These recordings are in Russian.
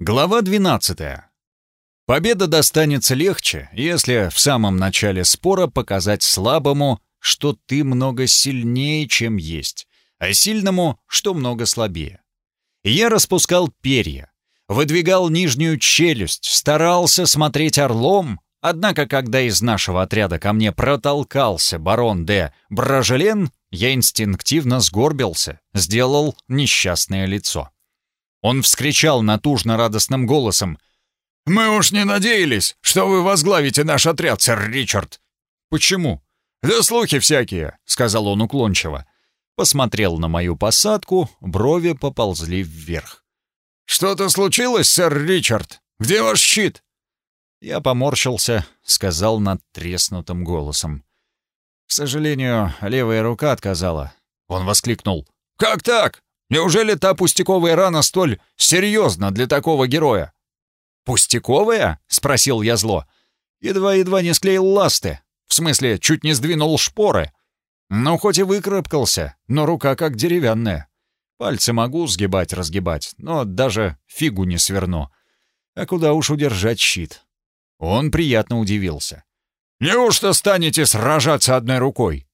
Глава 12. Победа достанется легче, если в самом начале спора показать слабому, что ты много сильнее, чем есть, а сильному, что много слабее. Я распускал перья, выдвигал нижнюю челюсть, старался смотреть орлом, однако когда из нашего отряда ко мне протолкался барон де Бражелен, я инстинктивно сгорбился, сделал несчастное лицо. Он вскричал натужно радостным голосом. «Мы уж не надеялись, что вы возглавите наш отряд, сэр Ричард!» «Почему?» «Да слухи всякие», — сказал он уклончиво. Посмотрел на мою посадку, брови поползли вверх. «Что-то случилось, сэр Ричард? Где ваш щит?» Я поморщился, сказал надтреснутым голосом. «К сожалению, левая рука отказала». Он воскликнул. «Как так? Неужели та пустяковая рана столь серьезна для такого героя?» «Пустяковая?» — спросил я зло. Едва-едва не склеил ласты. В смысле, чуть не сдвинул шпоры. Ну, хоть и выкарабкался, но рука как деревянная. Пальцы могу сгибать-разгибать, но даже фигу не сверну. А куда уж удержать щит? Он приятно удивился. «Неужто станете сражаться одной рукой?»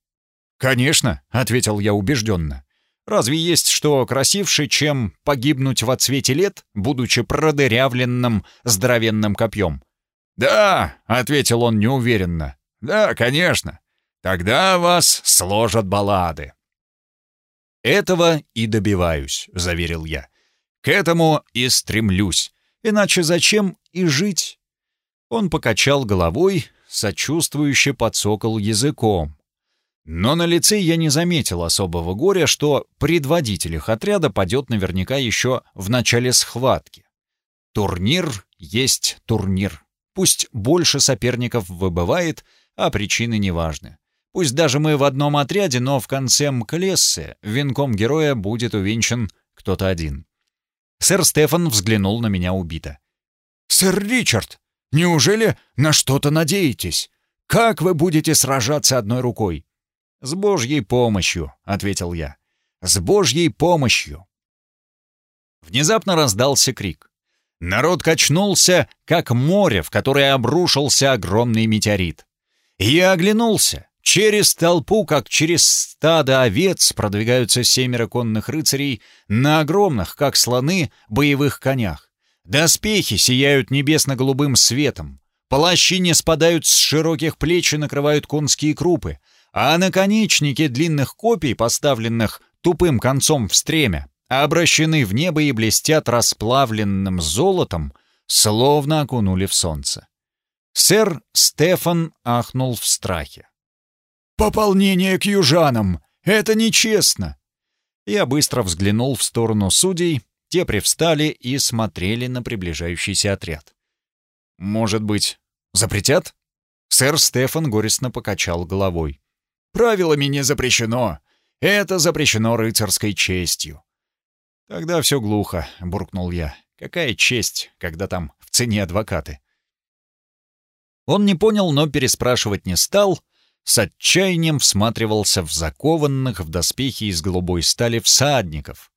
«Конечно», — ответил я убежденно. Разве есть что красивше, чем погибнуть в отсвете лет, будучи продырявленным здоровенным копьем? «Да», — ответил он неуверенно. «Да, конечно. Тогда вас сложат баллады». «Этого и добиваюсь», — заверил я. «К этому и стремлюсь. Иначе зачем и жить?» Он покачал головой, сочувствующе подсокал языком. Но на лице я не заметил особого горя, что предводитель их отряда падет наверняка еще в начале схватки. Турнир есть турнир. Пусть больше соперников выбывает, а причины не важны. Пусть даже мы в одном отряде, но в конце МКЛессы венком героя будет увенчан кто-то один. Сэр Стефан взглянул на меня убито. «Сэр Ричард, неужели на что-то надеетесь? Как вы будете сражаться одной рукой?» «С Божьей помощью», — ответил я. «С Божьей помощью». Внезапно раздался крик. Народ качнулся, как море, в которое обрушился огромный метеорит. Я оглянулся. Через толпу, как через стадо овец, продвигаются семеро конных рыцарей на огромных, как слоны, боевых конях. Доспехи сияют небесно-голубым светом. Плащи не спадают с широких плеч и накрывают конские крупы а наконечники длинных копий, поставленных тупым концом в стремя, обращены в небо и блестят расплавленным золотом, словно окунули в солнце. Сэр Стефан ахнул в страхе. «Пополнение к южанам! Это нечестно!» Я быстро взглянул в сторону судей, те привстали и смотрели на приближающийся отряд. «Может быть, запретят?» Сэр Стефан горестно покачал головой. Правилами не запрещено. Это запрещено рыцарской честью». «Тогда все глухо», — буркнул я. «Какая честь, когда там в цене адвокаты?» Он не понял, но переспрашивать не стал, с отчаянием всматривался в закованных в доспехи из голубой стали всадников.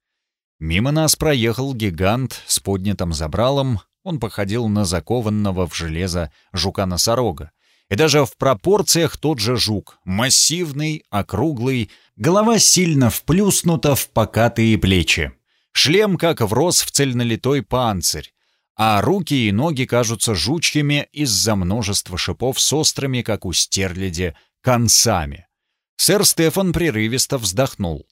Мимо нас проехал гигант с поднятым забралом, он походил на закованного в железо жука-носорога, и даже в пропорциях тот же жук, массивный, округлый, голова сильно вплюснута в покатые плечи. Шлем как врос в цельнолитой панцирь, а руки и ноги кажутся жучьими из-за множества шипов с острыми, как у стерляди, концами. Сэр Стефан прерывисто вздохнул.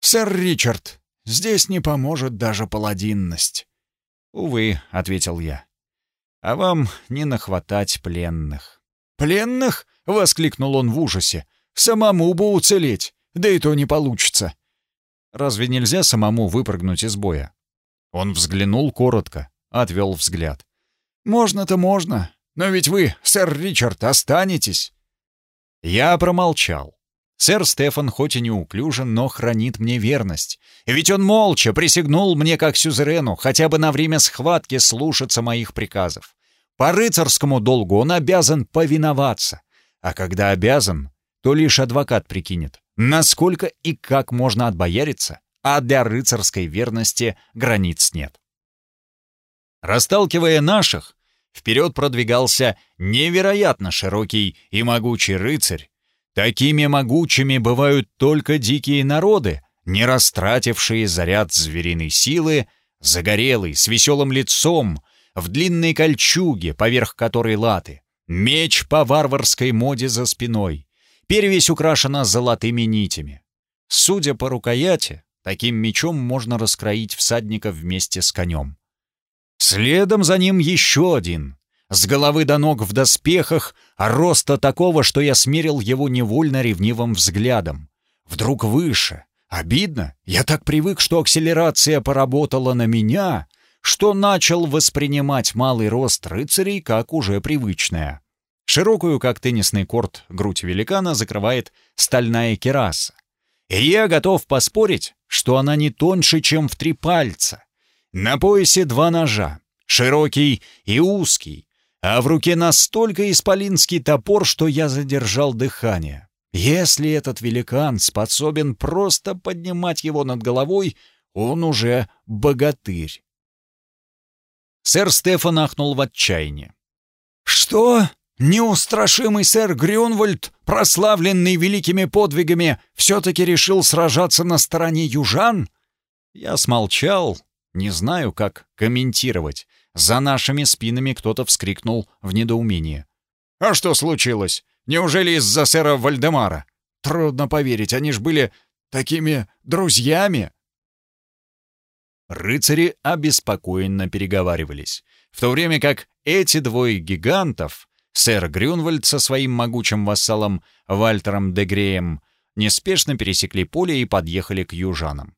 «Сэр Ричард, здесь не поможет даже паладинность». «Увы», — ответил я. «А вам не нахватать пленных». «Пленных?» — воскликнул он в ужасе. «Самому бы уцелеть, да и то не получится». «Разве нельзя самому выпрыгнуть из боя?» Он взглянул коротко, отвел взгляд. «Можно-то можно, но ведь вы, сэр Ричард, останетесь». Я промолчал. Сэр Стефан хоть и неуклюжен, но хранит мне верность. Ведь он молча присягнул мне как сюзерену хотя бы на время схватки слушаться моих приказов. По рыцарскому долгу он обязан повиноваться. А когда обязан, то лишь адвокат прикинет, насколько и как можно отбояриться, а для рыцарской верности границ нет. Расталкивая наших, вперед продвигался невероятно широкий и могучий рыцарь. Такими могучими бывают только дикие народы, не растратившие заряд звериной силы, загорелый, с веселым лицом, в длинной кольчуге, поверх которой латы, меч по варварской моде за спиной, перевесь украшена золотыми нитями. Судя по рукояти, таким мечом можно раскроить всадника вместе с конем. Следом за ним еще один, с головы до ног в доспехах, а роста такого, что я смерил его невольно ревнивым взглядом. Вдруг выше. Обидно. Я так привык, что акселерация поработала на меня, что начал воспринимать малый рост рыцарей как уже привычное. Широкую, как теннисный корт, грудь великана закрывает стальная кераса. И я готов поспорить, что она не тоньше, чем в три пальца. На поясе два ножа, широкий и узкий, а в руке настолько исполинский топор, что я задержал дыхание. Если этот великан способен просто поднимать его над головой, он уже богатырь. Сэр Стефан ахнул в отчаянии. «Что? Неустрашимый сэр Грюнвальд, прославленный великими подвигами, все-таки решил сражаться на стороне южан?» Я смолчал, не знаю, как комментировать. За нашими спинами кто-то вскрикнул в недоумении. «А что случилось? Неужели из-за сэра Вальдемара? Трудно поверить, они ж были такими друзьями!» Рыцари обеспокоенно переговаривались, в то время как эти двое гигантов, сэр Грюнвальд со своим могучим вассалом Вальтером де Греем, неспешно пересекли поле и подъехали к южанам.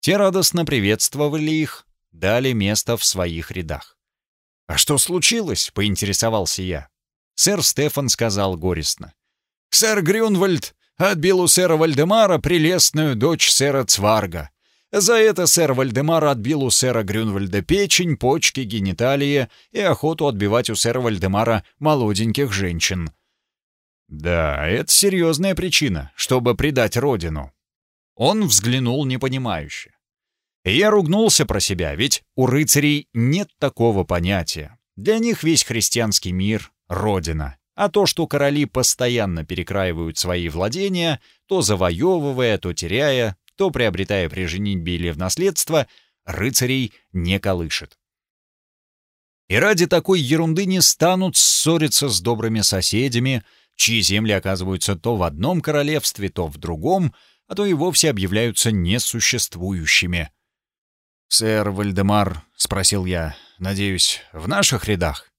Те радостно приветствовали их, дали место в своих рядах. «А что случилось?» — поинтересовался я. Сэр Стефан сказал горестно. «Сэр Грюнвальд отбил у сэра Вальдемара прелестную дочь сэра Цварга. За это сэр Вальдемар отбил у сэра Грюнвальда печень, почки, гениталии и охоту отбивать у сэра Вальдемара молоденьких женщин». «Да, это серьезная причина, чтобы предать родину». Он взглянул непонимающе. Я ругнулся про себя, ведь у рыцарей нет такого понятия. Для них весь христианский мир — родина. А то, что короли постоянно перекраивают свои владения, то завоевывая, то теряя, то приобретая при женитьбе или в наследство, рыцарей не колышет. И ради такой ерунды не станут ссориться с добрыми соседями, чьи земли оказываются то в одном королевстве, то в другом, а то и вовсе объявляются несуществующими. «Сэр Вальдемар», — спросил я, — «надеюсь, в наших рядах?»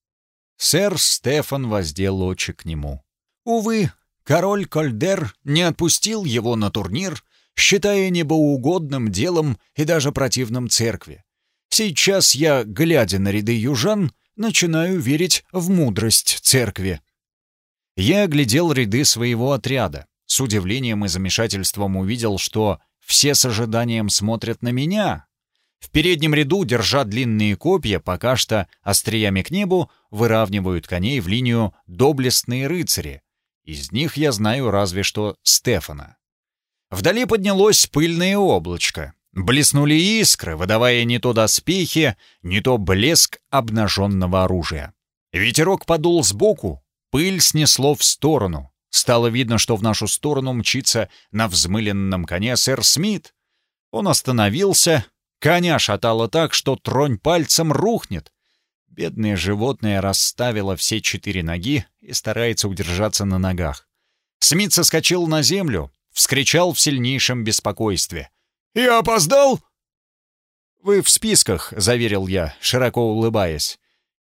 Сэр Стефан воздел очи к нему. Увы, король Кольдер не отпустил его на турнир, считая небоугодным делом и даже противным церкви. Сейчас я, глядя на ряды южан, начинаю верить в мудрость церкви. Я оглядел ряды своего отряда. С удивлением и замешательством увидел, что все с ожиданием смотрят на меня, в переднем ряду, держа длинные копья, пока что остриями к небу, выравнивают коней в линию доблестные рыцари. Из них я знаю разве что Стефана. Вдали поднялось пыльное облачко. Блеснули искры, выдавая не то доспехи, не то блеск обнаженного оружия. Ветерок подул сбоку, пыль снесло в сторону. Стало видно, что в нашу сторону мчится на взмыленном коне сэр Смит. Он остановился, Коня шатало так, что тронь пальцем рухнет. Бедное животное расставило все четыре ноги и старается удержаться на ногах. Смит соскочил на землю, вскричал в сильнейшем беспокойстве. «Я опоздал?» «Вы в списках», — заверил я, широко улыбаясь.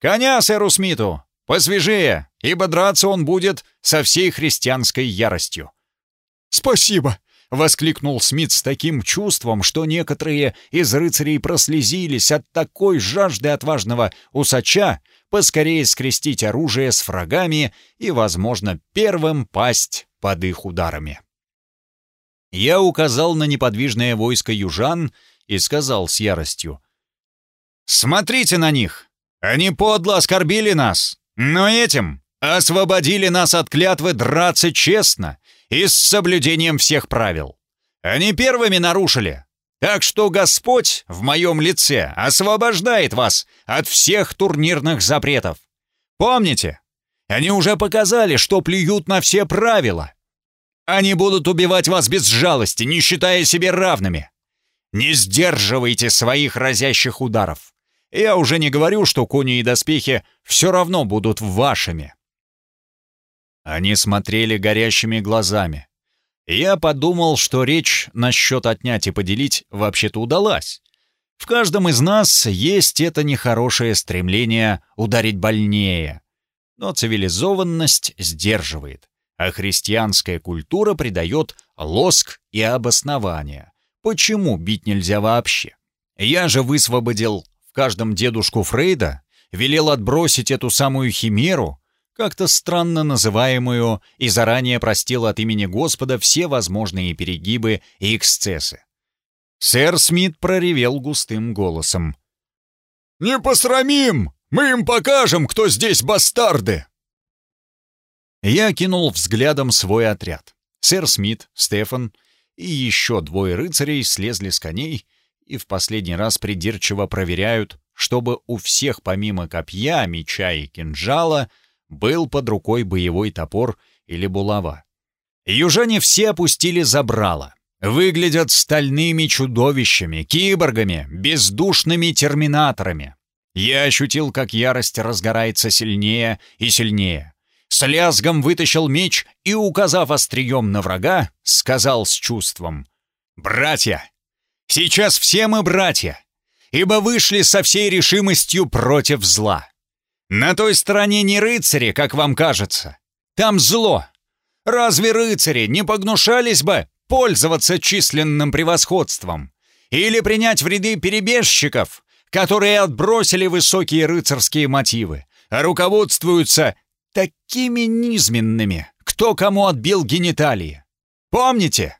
«Коня сэру Смиту! Посвежее, ибо драться он будет со всей христианской яростью». «Спасибо!» — воскликнул Смит с таким чувством, что некоторые из рыцарей прослезились от такой жажды отважного усача поскорее скрестить оружие с врагами и, возможно, первым пасть под их ударами. Я указал на неподвижное войско южан и сказал с яростью. «Смотрите на них! Они подло оскорбили нас, но этим освободили нас от клятвы драться честно и с соблюдением всех правил. Они первыми нарушили. Так что Господь в моем лице освобождает вас от всех турнирных запретов. Помните, они уже показали, что плюют на все правила. Они будут убивать вас без жалости, не считая себе равными. Не сдерживайте своих разящих ударов. Я уже не говорю, что кони и доспехи все равно будут вашими. Они смотрели горящими глазами. Я подумал, что речь насчет отнять и поделить вообще-то удалась. В каждом из нас есть это нехорошее стремление ударить больнее. Но цивилизованность сдерживает, а христианская культура придает лоск и обоснование. Почему бить нельзя вообще? Я же высвободил в каждом дедушку Фрейда, велел отбросить эту самую химеру, как-то странно называемую, и заранее простил от имени Господа все возможные перегибы и эксцессы. Сэр Смит проревел густым голосом. «Не посрамим! Мы им покажем, кто здесь бастарды!» Я кинул взглядом свой отряд. Сэр Смит, Стефан и еще двое рыцарей слезли с коней и в последний раз придирчиво проверяют, чтобы у всех помимо копья, меча и кинжала был под рукой боевой топор или булава. Южане все опустили забрало. Выглядят стальными чудовищами, киборгами, бездушными терминаторами. Я ощутил, как ярость разгорается сильнее и сильнее с лязгом вытащил меч и, указав острием на врага, сказал с чувством «Братья! Сейчас все мы братья, ибо вышли со всей решимостью против зла. На той стороне не рыцари, как вам кажется. Там зло. Разве рыцари не погнушались бы пользоваться численным превосходством или принять в ряды перебежчиков, которые отбросили высокие рыцарские мотивы, а руководствуются такими низменными, кто кому отбил гениталии. Помните?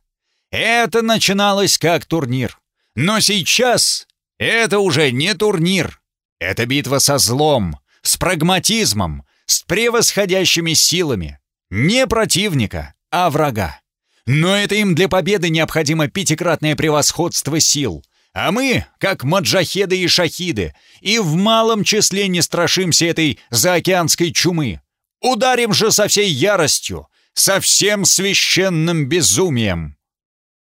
Это начиналось как турнир. Но сейчас это уже не турнир. Это битва со злом, с прагматизмом, с превосходящими силами. Не противника, а врага. Но это им для победы необходимо пятикратное превосходство сил. А мы, как маджахеды и шахиды, и в малом числе не страшимся этой заокеанской чумы. Ударим же со всей яростью, со всем священным безумием!»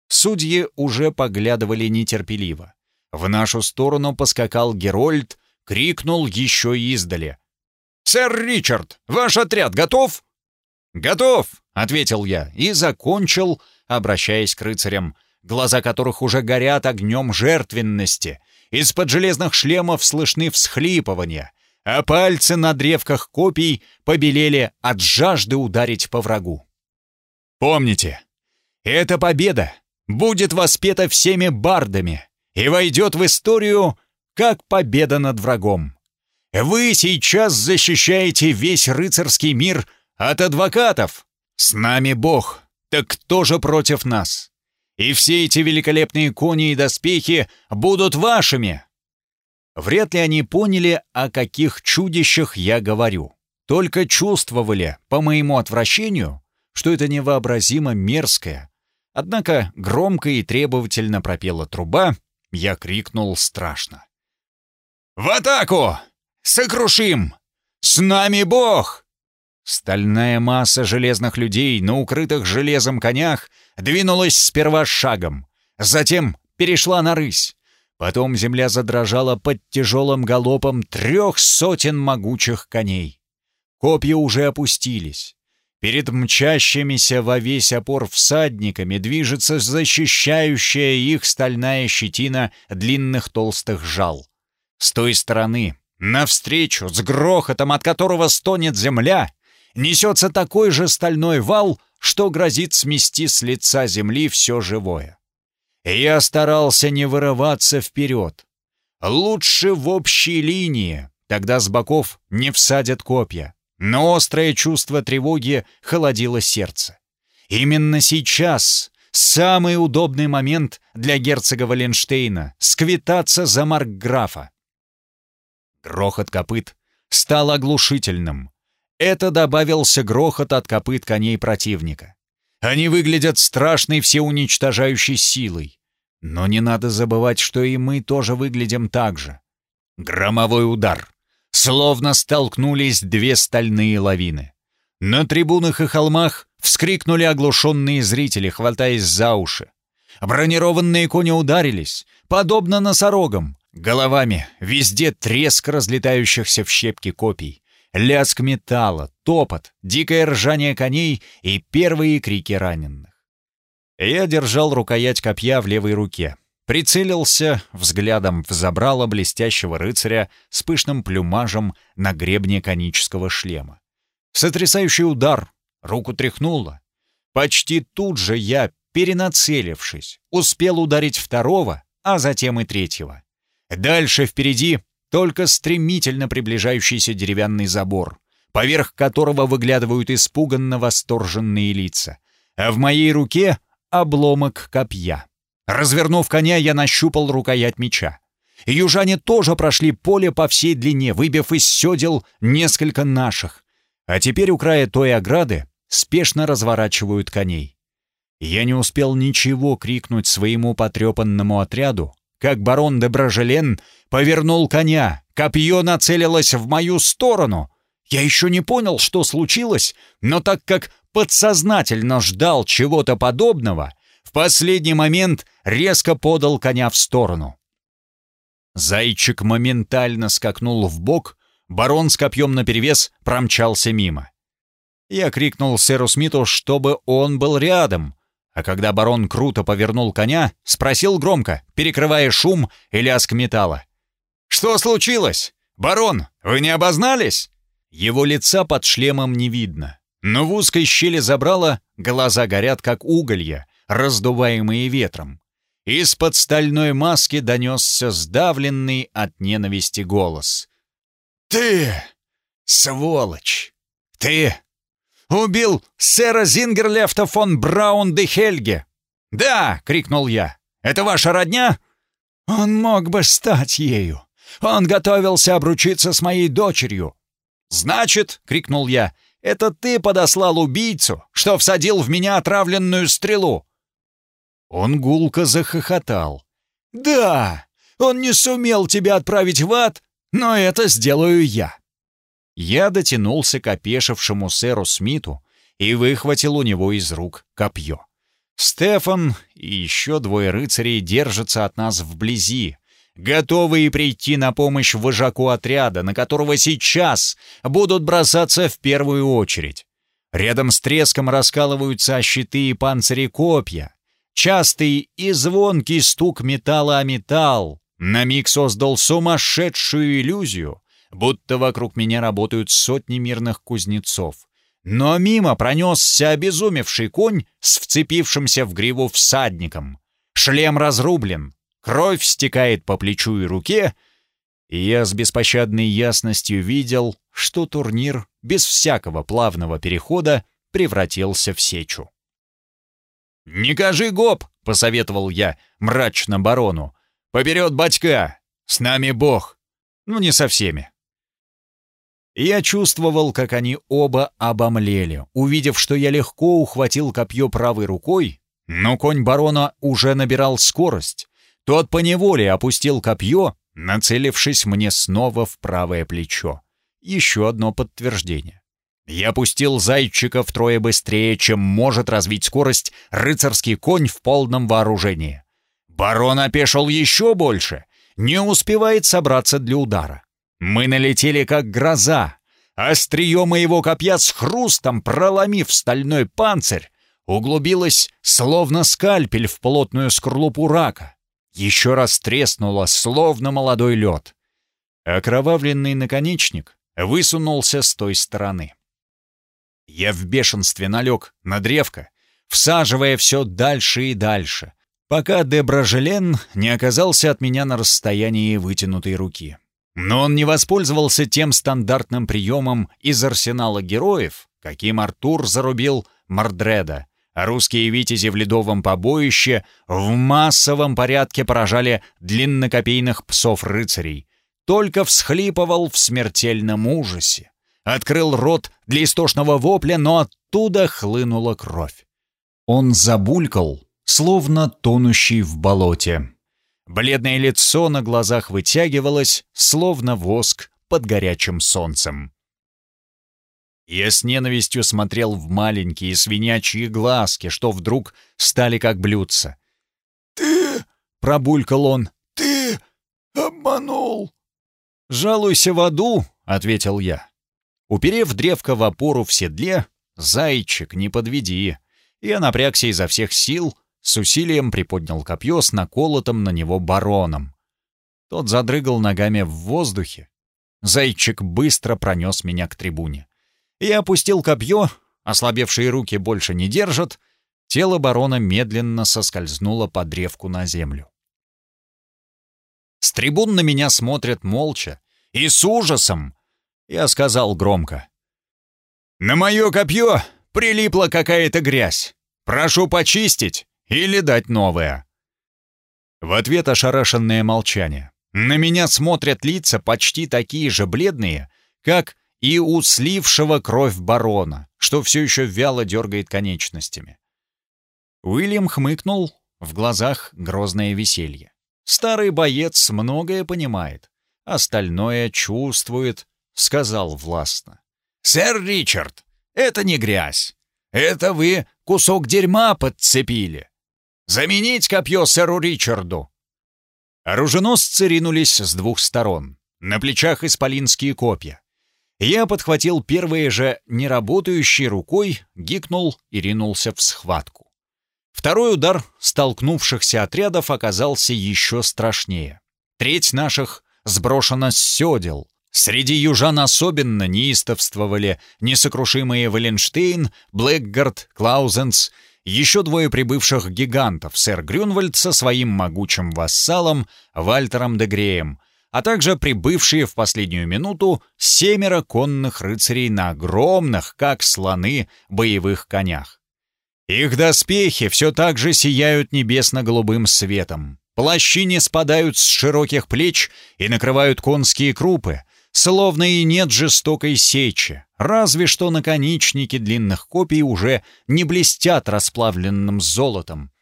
Судьи уже поглядывали нетерпеливо. В нашу сторону поскакал Герольд, крикнул еще издали. «Сэр Ричард, ваш отряд готов?» «Готов!» — ответил я и закончил, обращаясь к рыцарям, глаза которых уже горят огнем жертвенности. Из-под железных шлемов слышны всхлипывания, а пальцы на древках копий побелели от жажды ударить по врагу. Помните, эта победа будет воспета всеми бардами и войдет в историю как победа над врагом. Вы сейчас защищаете весь рыцарский мир от адвокатов. С нами Бог, так кто же против нас? И все эти великолепные кони и доспехи будут вашими, Вряд ли они поняли, о каких чудищах я говорю. Только чувствовали, по моему отвращению, что это невообразимо мерзкое. Однако громко и требовательно пропела труба, я крикнул страшно. «В атаку! Сокрушим! С нами Бог!» Стальная масса железных людей на укрытых железом конях двинулась сперва шагом, затем перешла на рысь. Потом земля задрожала под тяжелым галопом трех сотен могучих коней. Копья уже опустились. Перед мчащимися во весь опор всадниками движется защищающая их стальная щетина длинных толстых жал. С той стороны, навстречу, с грохотом, от которого стонет земля, несется такой же стальной вал, что грозит смести с лица земли все живое. Я старался не вырываться вперед. Лучше в общей линии, тогда с боков не всадят копья. Но острое чувство тревоги холодило сердце. Именно сейчас самый удобный момент для герцога Валенштейна сквитаться за маркграфа. Грохот копыт стал оглушительным. Это добавился грохот от копыт коней противника. Они выглядят страшной всеуничтожающей силой. Но не надо забывать, что и мы тоже выглядим так же. Громовой удар. Словно столкнулись две стальные лавины. На трибунах и холмах вскрикнули оглушенные зрители, хватаясь за уши. Бронированные кони ударились, подобно носорогам, головами, везде треск разлетающихся в щепки копий, лязг металла, топот, дикое ржание коней и первые крики раненых. Я держал рукоять копья в левой руке, прицелился взглядом в забрало блестящего рыцаря с пышным плюмажем на гребне конического шлема. Сотрясающий удар, руку тряхнуло. Почти тут же я, перенацелившись, успел ударить второго, а затем и третьего. Дальше впереди только стремительно приближающийся деревянный забор, поверх которого выглядывают испуганно восторженные лица, а в моей руке — обломок копья. Развернув коня, я нащупал рукоять меча. Южане тоже прошли поле по всей длине, выбив из седел несколько наших, а теперь у края той ограды спешно разворачивают коней. Я не успел ничего крикнуть своему потрепанному отряду, как барон де Бражелен повернул коня, копье нацелилось в мою сторону. Я еще не понял, что случилось, но так как подсознательно ждал чего-то подобного, в последний момент резко подал коня в сторону. Зайчик моментально скакнул в бок, барон с копьем наперевес промчался мимо. Я крикнул сэру Смиту, чтобы он был рядом, а когда барон круто повернул коня, спросил громко, перекрывая шум и лязг металла. «Что случилось? Барон, вы не обознались?» Его лица под шлемом не видно, но в узкой щели забрала глаза горят, как уголья, раздуваемые ветром. Из-под стальной маски донесся сдавленный от ненависти голос. «Ты, сволочь! Ты убил сэра Зингерлефта фон Браун де Хельге!» «Да!» — крикнул я. «Это ваша родня?» «Он мог бы стать ею. Он готовился обручиться с моей дочерью». «Значит!» — крикнул я. «Это ты подослал убийцу, что всадил в меня отравленную стрелу!» Он гулко захохотал. «Да! Он не сумел тебя отправить в ад, но это сделаю я!» Я дотянулся к опешившему сэру Смиту и выхватил у него из рук копье. Стефан и еще двое рыцарей держатся от нас вблизи, готовые прийти на помощь вожаку отряда, на которого сейчас будут бросаться в первую очередь. Рядом с треском раскалываются щиты и панцири копья. Частый и звонкий стук металла о металл на миг создал сумасшедшую иллюзию, будто вокруг меня работают сотни мирных кузнецов. Но мимо пронесся обезумевший конь с вцепившимся в гриву всадником. Шлем разрублен, кровь стекает по плечу и руке, и я с беспощадной ясностью видел, что турнир без всякого плавного перехода превратился в сечу. «Не кажи гоп!» — посоветовал я мрачно барону. «Поперед батька! С нами бог!» Ну, не со всеми. Я чувствовал, как они оба обомлели, увидев, что я легко ухватил копье правой рукой, но конь барона уже набирал скорость. Тот поневоле опустил копье, нацелившись мне снова в правое плечо. Еще одно подтверждение. Я пустил зайчика втрое быстрее, чем может развить скорость рыцарский конь в полном вооружении. Барон опешил еще больше, не успевает собраться для удара. Мы налетели как гроза. Острие моего копья с хрустом, проломив стальной панцирь, углубилось, словно скальпель в плотную скорлупу рака. Еще раз треснуло, словно молодой лед. Окровавленный наконечник высунулся с той стороны. Я в бешенстве налег на древко, всаживая все дальше и дальше, пока Дебражелен не оказался от меня на расстоянии вытянутой руки. Но он не воспользовался тем стандартным приемом из арсенала героев, каким Артур зарубил Мордреда, русские витязи в ледовом побоище в массовом порядке поражали длиннокопейных псов-рыцарей. Только всхлипывал в смертельном ужасе. Открыл рот для истошного вопля, но оттуда хлынула кровь. Он забулькал, словно тонущий в болоте. Бледное лицо на глазах вытягивалось, словно воск под горячим солнцем. Я с ненавистью смотрел в маленькие свинячьи глазки, что вдруг стали как блюдца. «Ты...» — пробулькал он. «Ты обманул!» «Жалуйся в аду», — ответил я. Уперев древко в опору в седле, «Зайчик, не подведи!» Я напрягся изо всех сил, с усилием приподнял копье с наколотым на него бароном. Тот задрыгал ногами в воздухе. Зайчик быстро пронес меня к трибуне. Я опустил копье, ослабевшие руки больше не держат, тело барона медленно соскользнуло по древку на землю. С трибун на меня смотрят молча и с ужасом. Я сказал громко. «На мое копье прилипла какая-то грязь. Прошу почистить или дать новое». В ответ ошарашенное молчание. На меня смотрят лица почти такие же бледные, как и у слившего кровь барона, что все еще вяло дергает конечностями. Уильям хмыкнул, в глазах грозное веселье. Старый боец многое понимает, остальное чувствует, сказал властно. «Сэр Ричард, это не грязь. Это вы кусок дерьма подцепили. Заменить копье сэру Ричарду!» Оруженосцы ринулись с двух сторон. На плечах исполинские копья. Я подхватил первые же неработающей рукой, гикнул и ринулся в схватку. Второй удар столкнувшихся отрядов оказался еще страшнее. Треть наших сброшена с седел. Среди южан особенно неистовствовали несокрушимые Валенштейн, Блэкгард, Клаузенс, еще двое прибывших гигантов, сэр Грюнвальд со своим могучим вассалом Вальтером де Греем, а также прибывшие в последнюю минуту семеро конных рыцарей на огромных, как слоны, боевых конях. Их доспехи все так же сияют небесно-голубым светом. Плащи не спадают с широких плеч и накрывают конские крупы, словно и нет жестокой сечи, разве что наконечники длинных копий уже не блестят расплавленным золотом.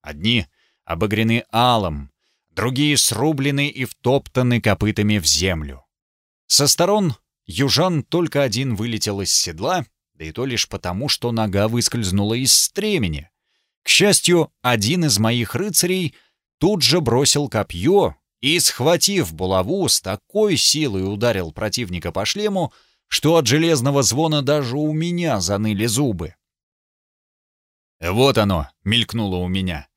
Одни обогрены алым, другие срублены и втоптаны копытами в землю. Со сторон южан только один вылетел из седла, да и то лишь потому, что нога выскользнула из стремени. К счастью, один из моих рыцарей тут же бросил копье и, схватив булаву, с такой силой ударил противника по шлему, что от железного звона даже у меня заныли зубы. «Вот оно!» — мелькнуло у меня.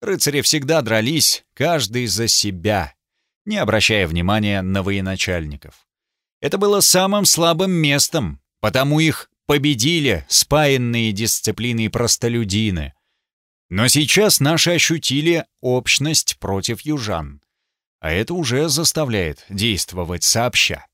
Рыцари всегда дрались, каждый за себя, не обращая внимания на военачальников. Это было самым слабым местом, потому их победили спаянные дисциплиной простолюдины. Но сейчас наши ощутили общность против южан. А это уже заставляет действовать сообща.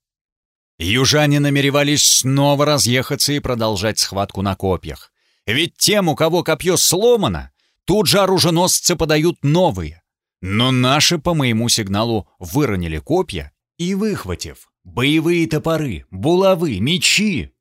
Южане намеревались снова разъехаться и продолжать схватку на копьях. Ведь тем, у кого копье сломано, Тут же оруженосцы подают новые. Но наши по моему сигналу выронили копья и, выхватив боевые топоры, булавы, мечи,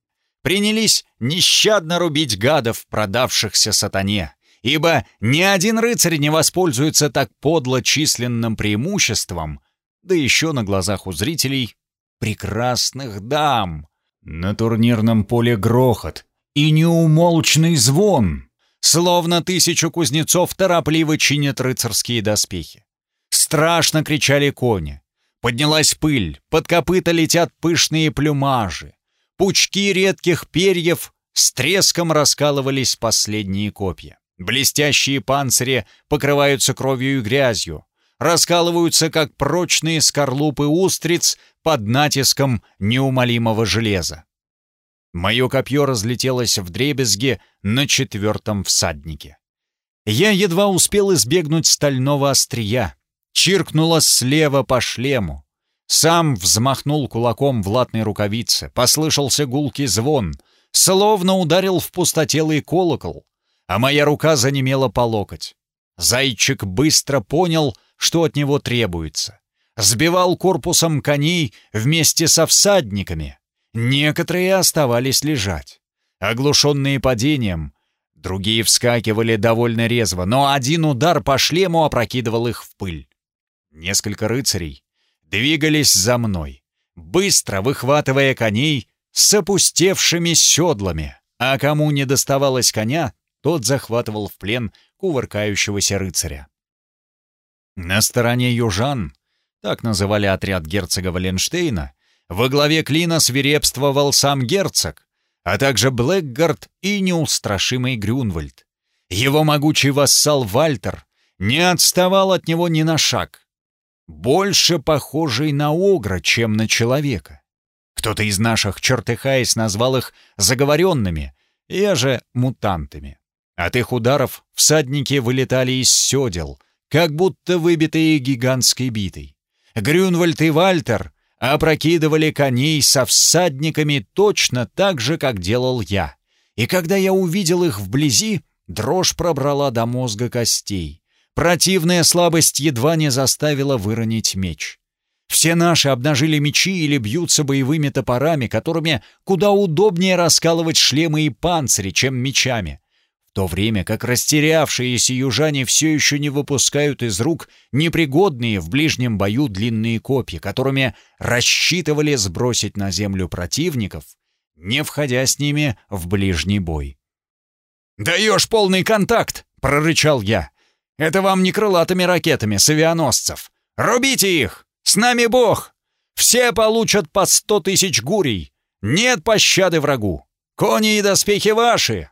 принялись нещадно рубить гадов, продавшихся сатане, ибо ни один рыцарь не воспользуется так подло численным преимуществом, да еще на глазах у зрителей прекрасных дам. На турнирном поле грохот и неумолчный звон. Словно тысячу кузнецов торопливо чинят рыцарские доспехи. Страшно кричали кони. Поднялась пыль, под копыта летят пышные плюмажи. Пучки редких перьев с треском раскалывались последние копья. Блестящие панцири покрываются кровью и грязью, раскалываются, как прочные скорлупы устриц под натиском неумолимого железа. Мое копье разлетелось в дребезги на четвертом всаднике. Я едва успел избегнуть стального острия. Чиркнуло слева по шлему. Сам взмахнул кулаком в латной рукавице. Послышался гулкий звон. Словно ударил в пустотелый колокол. А моя рука занемела по локоть. Зайчик быстро понял, что от него требуется. Сбивал корпусом коней вместе со всадниками — Некоторые оставались лежать, оглушенные падением, Другие вскакивали довольно резво, но один удар по шлему опрокидывал их в пыль. Несколько рыцарей двигались за мной, быстро выхватывая коней с опустевшими седлами, а кому не доставалось коня, тот захватывал в плен кувыркающегося рыцаря. На стороне южан, так называли отряд герцога Валенштейна, во главе клина свирепствовал сам герцог, а также Блэкгард и неустрашимый Грюнвальд. Его могучий вассал Вальтер не отставал от него ни на шаг, больше похожий на огра, чем на человека. Кто-то из наших, чертыхаясь, назвал их заговоренными, я же мутантами. От их ударов всадники вылетали из седел, как будто выбитые гигантской битой. Грюнвальд и Вальтер опрокидывали коней со всадниками точно так же, как делал я. И когда я увидел их вблизи, дрожь пробрала до мозга костей. Противная слабость едва не заставила выронить меч. Все наши обнажили мечи или бьются боевыми топорами, которыми куда удобнее раскалывать шлемы и панцири, чем мечами. То время как растерявшиеся южане все еще не выпускают из рук непригодные в ближнем бою длинные копья, которыми рассчитывали сбросить на землю противников, не входя с ними в ближний бой. «Даешь полный контакт!» — прорычал я. «Это вам не крылатыми ракетами с авианосцев! Рубите их! С нами Бог! Все получат по сто тысяч гурий! Нет пощады врагу! Кони и доспехи ваши!